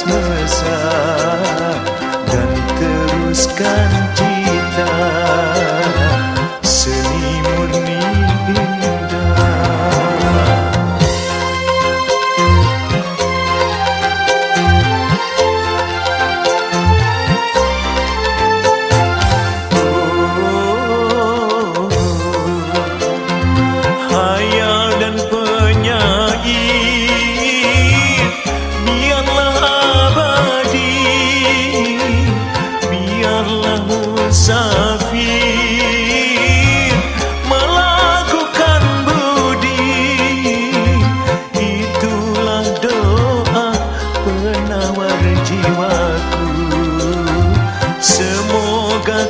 mesra dan teruskan cinta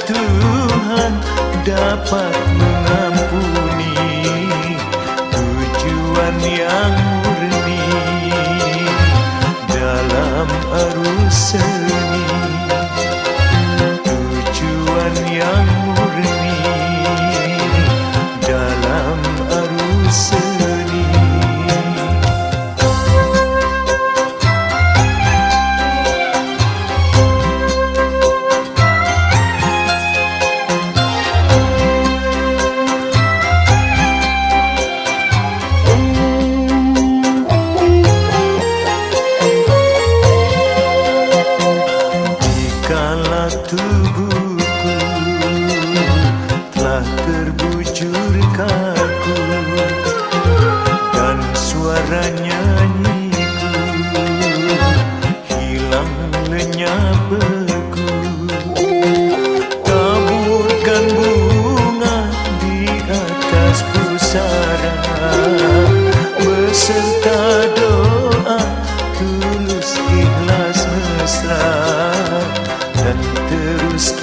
Tuhan dapat mengampuni tubuhku telah terbujur kaku. Dan suara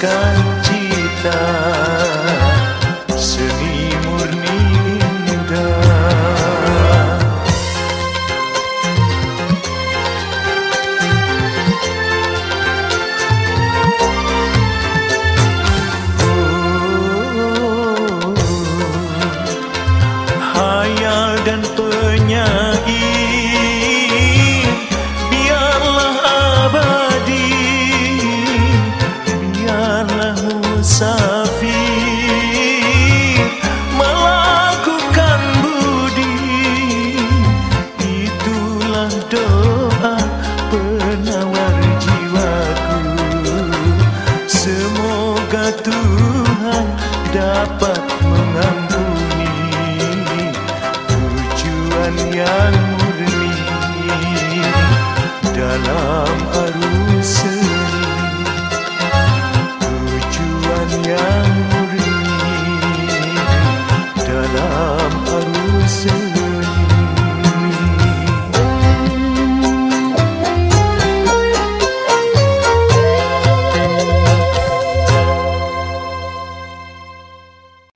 teruskan cita doa penawar jiwaku. Semoga Tuhan dapat mengampuni tujuan yang murni dalam arus